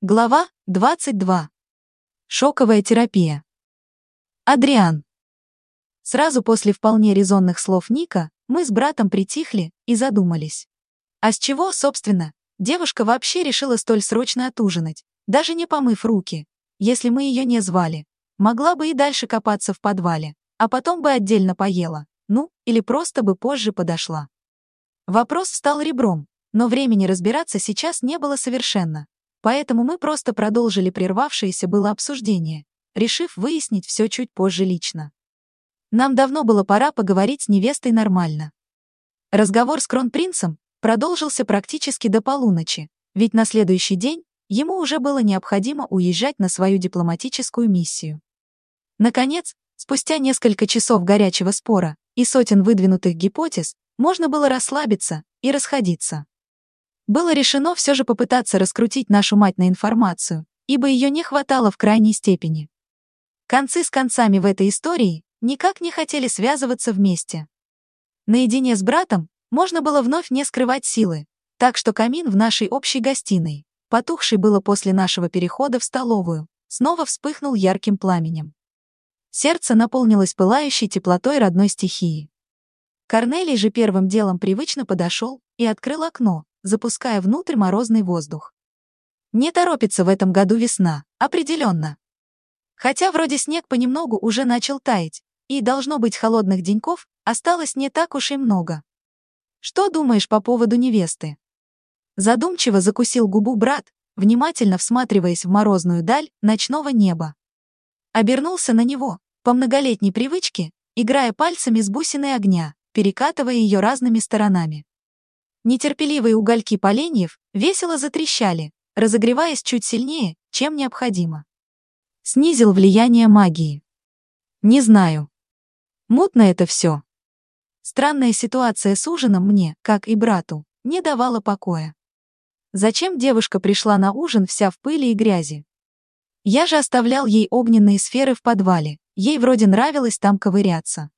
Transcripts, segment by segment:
Глава 22. Шоковая терапия. Адриан. Сразу после вполне резонных слов Ника мы с братом притихли и задумались. А с чего, собственно, девушка вообще решила столь срочно отужинать, даже не помыв руки, если мы ее не звали. Могла бы и дальше копаться в подвале, а потом бы отдельно поела, ну, или просто бы позже подошла. Вопрос стал ребром, но времени разбираться сейчас не было совершенно. Поэтому мы просто продолжили прервавшееся было обсуждение, решив выяснить все чуть позже лично. Нам давно было пора поговорить с невестой нормально. Разговор с кронпринцем продолжился практически до полуночи, ведь на следующий день ему уже было необходимо уезжать на свою дипломатическую миссию. Наконец, спустя несколько часов горячего спора и сотен выдвинутых гипотез, можно было расслабиться и расходиться. Было решено все же попытаться раскрутить нашу мать на информацию, ибо ее не хватало в крайней степени. Концы с концами в этой истории никак не хотели связываться вместе. Наедине с братом можно было вновь не скрывать силы, так что камин в нашей общей гостиной, потухший было после нашего перехода в столовую, снова вспыхнул ярким пламенем. Сердце наполнилось пылающей теплотой родной стихии. Корнелий же первым делом привычно подошел и открыл окно, запуская внутрь морозный воздух. Не торопится в этом году весна, определенно. Хотя вроде снег понемногу уже начал таять, и, должно быть, холодных деньков осталось не так уж и много. Что думаешь по поводу невесты? Задумчиво закусил губу брат, внимательно всматриваясь в морозную даль ночного неба. Обернулся на него, по многолетней привычке, играя пальцами с бусиной огня, перекатывая ее разными сторонами. Нетерпеливые угольки поленьев весело затрещали, разогреваясь чуть сильнее, чем необходимо. Снизил влияние магии. Не знаю. Мутно это все. Странная ситуация с ужином мне, как и брату, не давала покоя. Зачем девушка пришла на ужин вся в пыли и грязи? Я же оставлял ей огненные сферы в подвале, ей вроде нравилось там ковыряться.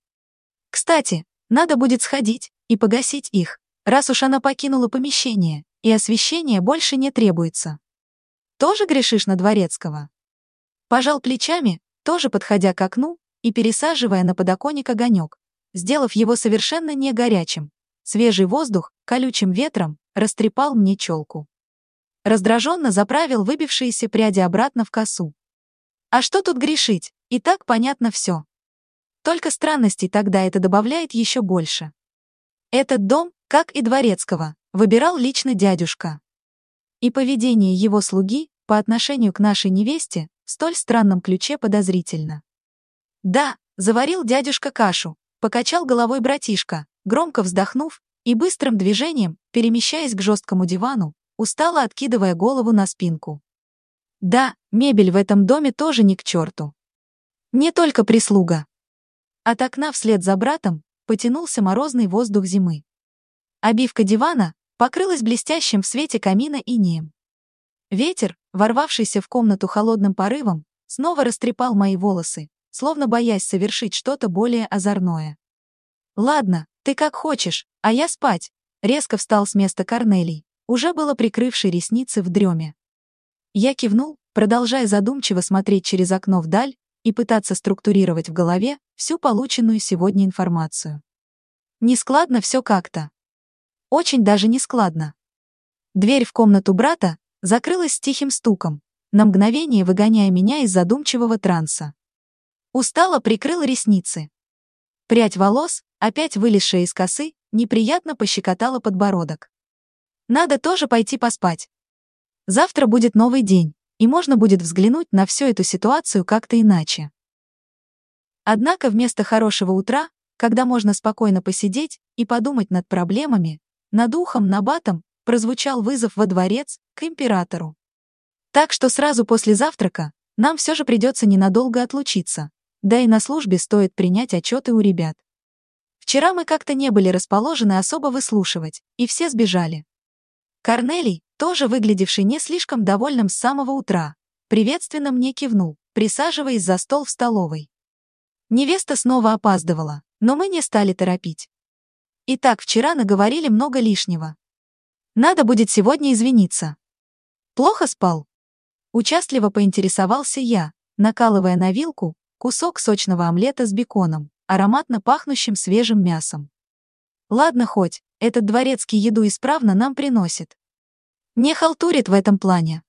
Кстати, надо будет сходить и погасить их, раз уж она покинула помещение, и освещение больше не требуется. Тоже грешишь на Дворецкого? Пожал плечами, тоже подходя к окну и пересаживая на подоконник огонек, сделав его совершенно не горячим. Свежий воздух, колючим ветром, растрепал мне челку. Раздраженно заправил выбившиеся пряди обратно в косу. А что тут грешить? И так понятно все. Только странностей тогда это добавляет еще больше. Этот дом как и Дворецкого, выбирал лично дядюшка. И поведение его слуги по отношению к нашей невесте в столь странном ключе подозрительно. Да, заварил дядюшка кашу, покачал головой братишка, громко вздохнув и быстрым движением, перемещаясь к жесткому дивану, устало откидывая голову на спинку. Да, мебель в этом доме тоже не к черту. Не только прислуга. От окна вслед за братом потянулся морозный воздух зимы. Обивка дивана покрылась блестящим в свете камина инеем. Ветер, ворвавшийся в комнату холодным порывом, снова растрепал мои волосы, словно боясь совершить что-то более озорное. «Ладно, ты как хочешь, а я спать», — резко встал с места Корнелий, уже было прикрывший ресницы в дреме. Я кивнул, продолжая задумчиво смотреть через окно вдаль и пытаться структурировать в голове всю полученную сегодня информацию. Нескладно все как-то. Очень даже нескладно. Дверь в комнату брата закрылась с тихим стуком, на мгновение выгоняя меня из задумчивого транса. Устало прикрыл ресницы. Прядь волос, опять вылезшая из косы, неприятно пощекотала подбородок. Надо тоже пойти поспать. Завтра будет новый день, и можно будет взглянуть на всю эту ситуацию как-то иначе. Однако вместо хорошего утра, когда можно спокойно посидеть и подумать над проблемами, над ухом Набатом прозвучал вызов во дворец к императору. Так что сразу после завтрака нам все же придется ненадолго отлучиться, да и на службе стоит принять отчеты у ребят. Вчера мы как-то не были расположены особо выслушивать, и все сбежали. Корнелий, тоже выглядевший не слишком довольным с самого утра, приветственно мне кивнул, присаживаясь за стол в столовой. Невеста снова опаздывала, но мы не стали торопить. Итак, вчера наговорили много лишнего. Надо будет сегодня извиниться. Плохо спал? Участливо поинтересовался я, накалывая на вилку кусок сочного омлета с беконом, ароматно пахнущим свежим мясом. Ладно хоть, этот дворецкий еду исправно нам приносит. Не халтурит в этом плане.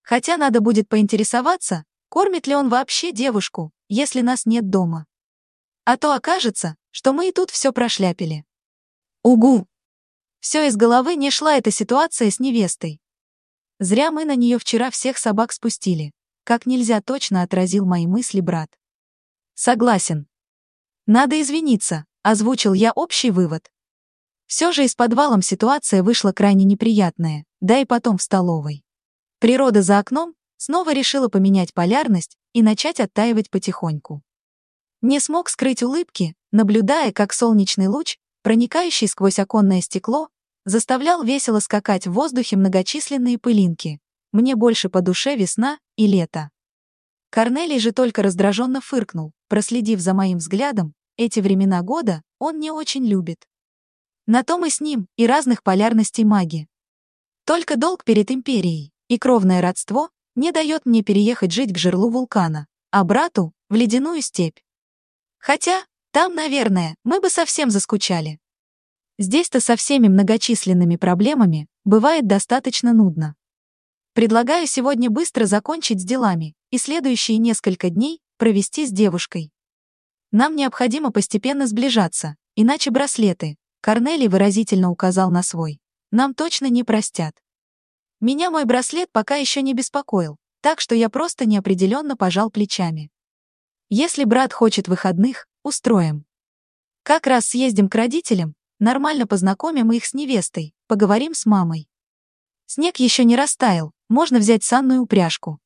Хотя надо будет поинтересоваться, кормит ли он вообще девушку, если нас нет дома. А то окажется, что мы и тут все прошляпили. Угу! Все из головы не шла эта ситуация с невестой. Зря мы на нее вчера всех собак спустили. Как нельзя точно отразил мои мысли брат. Согласен. Надо извиниться, озвучил я общий вывод. Все же и с подвалом ситуация вышла крайне неприятная, да и потом в столовой. Природа за окном снова решила поменять полярность и начать оттаивать потихоньку. Не смог скрыть улыбки, наблюдая, как солнечный луч, проникающий сквозь оконное стекло, заставлял весело скакать в воздухе многочисленные пылинки. Мне больше по душе весна и лето. Корнелий же только раздраженно фыркнул, проследив за моим взглядом, эти времена года он не очень любит. На том и с ним и разных полярностей маги. Только долг перед империей и кровное родство не дает мне переехать жить к жерлу вулкана, а брату — в ледяную степь. Хотя, там, наверное, мы бы совсем заскучали. Здесь-то со всеми многочисленными проблемами бывает достаточно нудно. Предлагаю сегодня быстро закончить с делами и следующие несколько дней провести с девушкой. Нам необходимо постепенно сближаться, иначе браслеты, Корнелий выразительно указал на свой, нам точно не простят. Меня мой браслет пока еще не беспокоил, так что я просто неопределенно пожал плечами. Если брат хочет выходных, устроим. Как раз съездим к родителям, нормально познакомим их с невестой, поговорим с мамой. Снег еще не растаял, можно взять санную упряжку.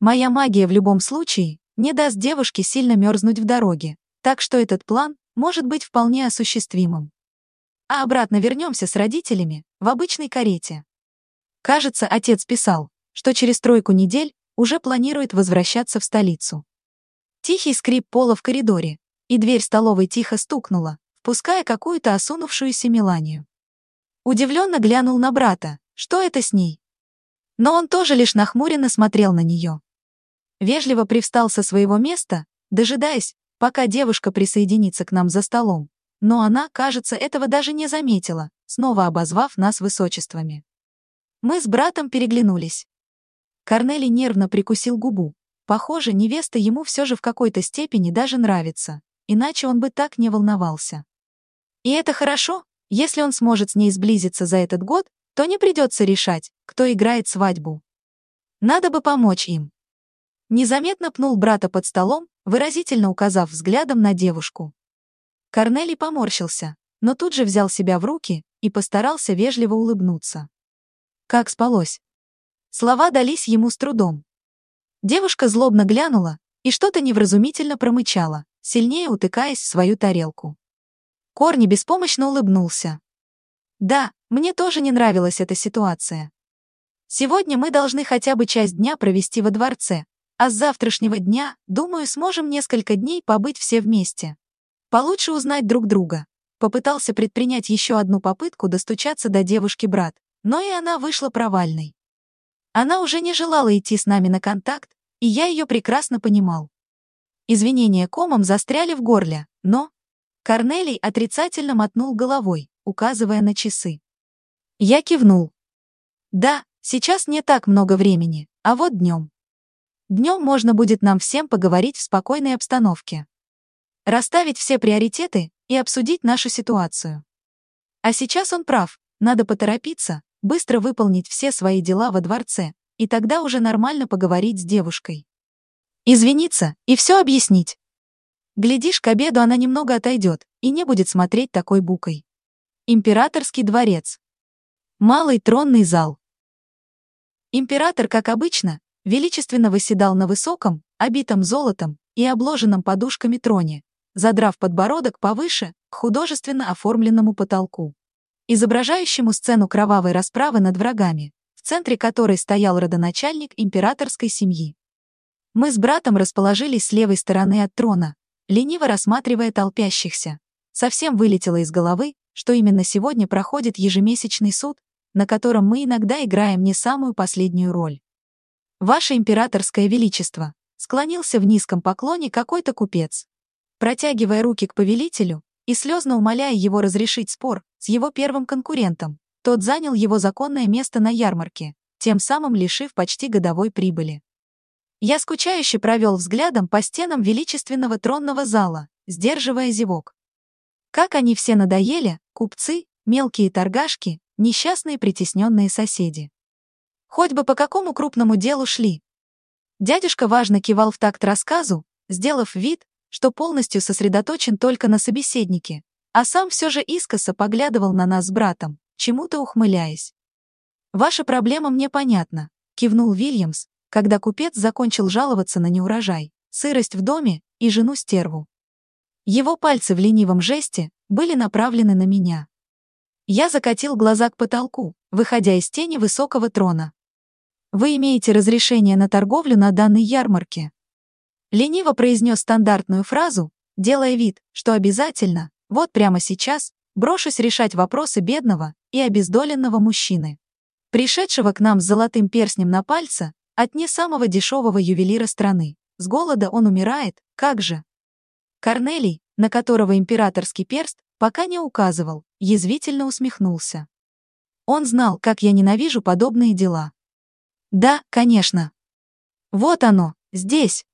Моя магия в любом случае не даст девушке сильно мерзнуть в дороге, так что этот план может быть вполне осуществимым. А обратно вернемся с родителями в обычной карете. Кажется, отец писал, что через тройку недель уже планирует возвращаться в столицу. Тихий скрип пола в коридоре, и дверь столовой тихо стукнула, впуская какую-то осунувшуюся Меланию. Удивленно глянул на брата, что это с ней. Но он тоже лишь нахмуренно смотрел на нее. Вежливо привстал со своего места, дожидаясь, пока девушка присоединится к нам за столом. Но она, кажется, этого даже не заметила, снова обозвав нас высочествами. Мы с братом переглянулись. Корнелий нервно прикусил губу. Похоже, невеста ему все же в какой-то степени даже нравится, иначе он бы так не волновался. И это хорошо, если он сможет с ней сблизиться за этот год, то не придется решать, кто играет свадьбу. Надо бы помочь им. Незаметно пнул брата под столом, выразительно указав взглядом на девушку. Корнелий поморщился, но тут же взял себя в руки и постарался вежливо улыбнуться. Как спалось? Слова дались ему с трудом. Девушка злобно глянула и что-то невразумительно промычала, сильнее утыкаясь в свою тарелку. Корни беспомощно улыбнулся. Да, мне тоже не нравилась эта ситуация. Сегодня мы должны хотя бы часть дня провести во дворце, а с завтрашнего дня, думаю, сможем несколько дней побыть все вместе. Получше узнать друг друга. Попытался предпринять еще одну попытку достучаться до девушки брат, но и она вышла провальной. Она уже не желала идти с нами на контакт, и я ее прекрасно понимал. Извинения комом застряли в горле, но... Корнелий отрицательно мотнул головой, указывая на часы. Я кивнул. Да, сейчас не так много времени, а вот днем. Днем можно будет нам всем поговорить в спокойной обстановке. Расставить все приоритеты и обсудить нашу ситуацию. А сейчас он прав, надо поторопиться, быстро выполнить все свои дела во дворце, и тогда уже нормально поговорить с девушкой. Извиниться и все объяснить. Глядишь, к обеду она немного отойдет и не будет смотреть такой букой. Императорский дворец. Малый тронный зал. Император, как обычно, величественно восседал на высоком, обитом золотом и обложенном подушками троне, задрав подбородок повыше к художественно оформленному потолку, изображающему сцену кровавой расправы над врагами, в центре которой стоял родоначальник императорской семьи. Мы с братом расположились с левой стороны от трона, лениво рассматривая толпящихся. Совсем вылетело из головы, что именно сегодня проходит ежемесячный суд, на котором мы иногда играем не самую последнюю роль. «Ваше императорское величество», склонился в низком поклоне какой-то купец. Протягивая руки к повелителю и слезно умоляя его разрешить спор с его первым конкурентом, тот занял его законное место на ярмарке, тем самым лишив почти годовой прибыли. Я скучающе провел взглядом по стенам величественного тронного зала, сдерживая зевок. Как они все надоели, купцы, мелкие торгашки, несчастные притесненные соседи. Хоть бы по какому крупному делу шли. Дядюшка важно кивал в такт рассказу, сделав вид, что полностью сосредоточен только на собеседнике, а сам все же искоса поглядывал на нас с братом, чему-то ухмыляясь. «Ваша проблема мне понятна», — кивнул Вильямс, когда купец закончил жаловаться на неурожай, сырость в доме и жену-стерву. Его пальцы в ленивом жесте были направлены на меня. Я закатил глаза к потолку, выходя из тени высокого трона. «Вы имеете разрешение на торговлю на данной ярмарке?» Лениво произнес стандартную фразу, делая вид, что обязательно, вот прямо сейчас, брошусь решать вопросы бедного и обездоленного мужчины. Пришедшего к нам с золотым перстнем на пальце, от не самого дешевого ювелира страны. С голода он умирает, как же? Корнелий, на которого императорский перст пока не указывал, язвительно усмехнулся. Он знал, как я ненавижу подобные дела. Да, конечно. Вот оно, здесь.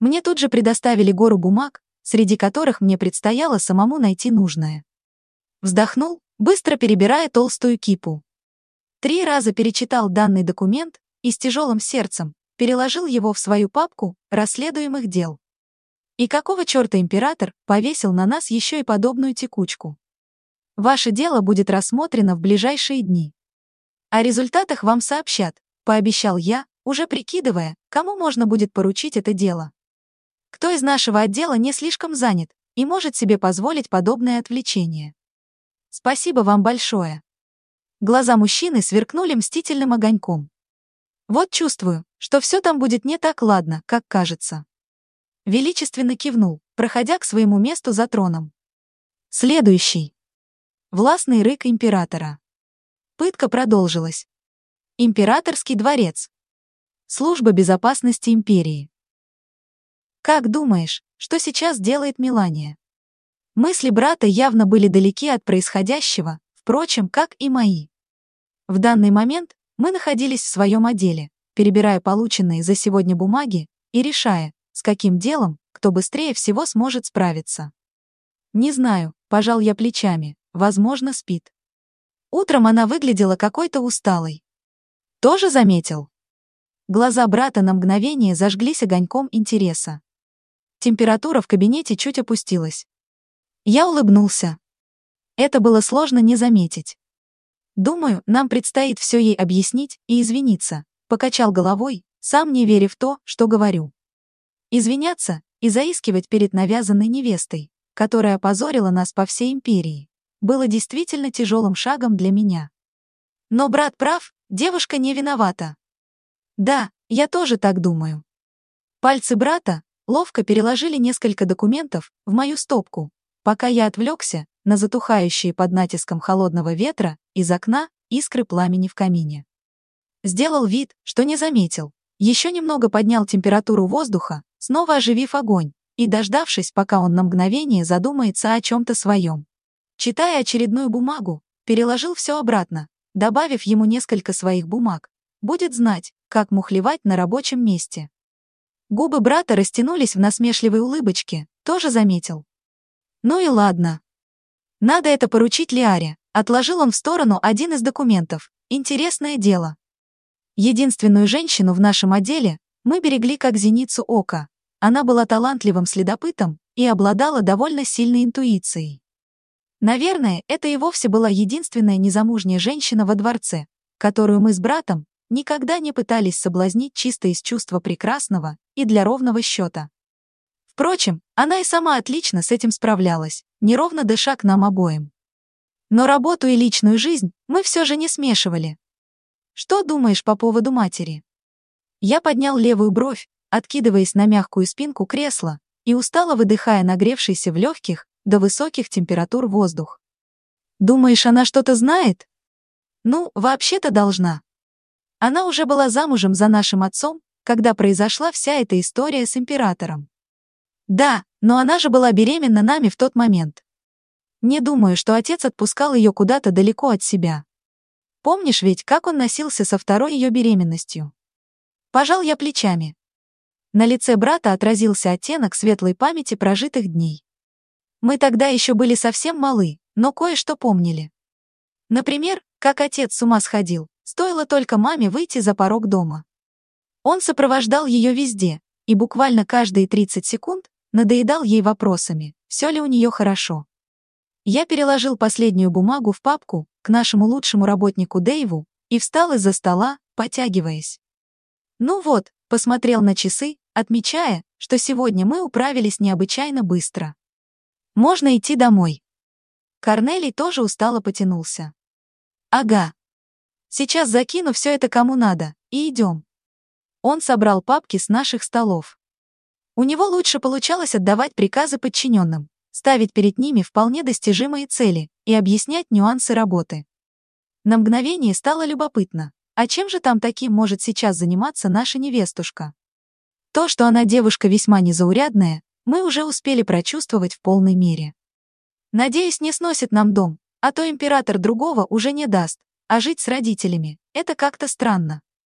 Мне тут же предоставили гору бумаг, среди которых мне предстояло самому найти нужное. Вздохнул, быстро перебирая толстую кипу. Три раза перечитал данный документ и с тяжелым сердцем переложил его в свою папку расследуемых дел. И какого черта император повесил на нас еще и подобную текучку? Ваше дело будет рассмотрено в ближайшие дни. О результатах вам сообщат, пообещал я, уже прикидывая, кому можно будет поручить это дело. Кто из нашего отдела не слишком занят и может себе позволить подобное отвлечение? Спасибо вам большое. Глаза мужчины сверкнули мстительным огоньком. Вот чувствую, что все там будет не так ладно, как кажется. Величественно кивнул, проходя к своему месту за троном. Следующий. Властный рык императора. Пытка продолжилась. Императорский дворец. Служба безопасности империи. Как думаешь, что сейчас делает Милания? Мысли брата явно были далеки от происходящего, впрочем, как и мои. В данный момент мы находились в своем отделе, перебирая полученные за сегодня бумаги и решая, с каким делом кто быстрее всего сможет справиться. Не знаю, пожал я плечами, возможно, спит. Утром она выглядела какой-то усталой. Тоже заметил? Глаза брата на мгновение зажглись огоньком интереса. Температура в кабинете чуть опустилась. Я улыбнулся. Это было сложно не заметить. Думаю, нам предстоит все ей объяснить и извиниться, покачал головой, сам не веря в то, что говорю. Извиняться и заискивать перед навязанной невестой, которая опозорила нас по всей империи, было действительно тяжелым шагом для меня. Но брат прав, девушка не виновата. Да, я тоже так думаю. Пальцы брата ловко переложили несколько документов в мою стопку, пока я отвлекся на затухающие под натиском холодного ветра из окна искры пламени в камине. Сделал вид, что не заметил. Еще немного поднял температуру воздуха, снова оживив огонь, и дождавшись, пока он на мгновение задумается о чем-то своем. Читая очередную бумагу, переложил все обратно, добавив ему несколько своих бумаг. Будет знать, как мухлевать на рабочем месте. Губы брата растянулись в насмешливой улыбочке, тоже заметил. Ну и ладно, надо это поручить Лиаре. Отложил он в сторону один из документов. Интересное дело. Единственную женщину в нашем отделе мы берегли как зеницу ока. Она была талантливым следопытом и обладала довольно сильной интуицией. Наверное, это и вовсе была единственная незамужняя женщина во дворце, которую мы с братом никогда не пытались соблазнить чисто из чувства прекрасного и для ровного счета. Впрочем, она и сама отлично с этим справлялась, неровно дыша к нам обоим. Но работу и личную жизнь мы все же не смешивали. Что думаешь по поводу матери? Я поднял левую бровь, откидываясь на мягкую спинку кресла и устало выдыхая нагревшийся в легких до высоких температур воздух. Думаешь, она что-то знает? Ну, вообще-то должна. Она уже была замужем за нашим отцом, когда произошла вся эта история с императором. Да, но она же была беременна нами в тот момент. Не думаю, что отец отпускал ее куда-то далеко от себя. Помнишь ведь, как он носился со второй ее беременностью? Пожал я плечами. На лице брата отразился оттенок светлой памяти прожитых дней. Мы тогда еще были совсем малы, но кое-что помнили. Например, как отец с ума сходил, стоило только маме выйти за порог дома. Он сопровождал ее везде, и буквально каждые 30 секунд надоедал ей вопросами, все ли у нее хорошо. Я переложил последнюю бумагу в папку к нашему лучшему работнику Дэйву и встал из-за стола, потягиваясь. Ну вот, посмотрел на часы, отмечая, что сегодня мы управились необычайно быстро. Можно идти домой. Корнелий тоже устало потянулся. Ага. Сейчас закину все это кому надо, и идем. Он собрал папки с наших столов. У него лучше получалось отдавать приказы подчиненным, ставить перед ними вполне достижимые цели и объяснять нюансы работы. На мгновение стало любопытно, а чем же там таким может сейчас заниматься наша невестушка? То, что она девушка весьма незаурядная, мы уже успели прочувствовать в полной мере. Надеюсь, не сносит нам дом, а то император другого уже не даст, а жить с родителями — это как-то странно.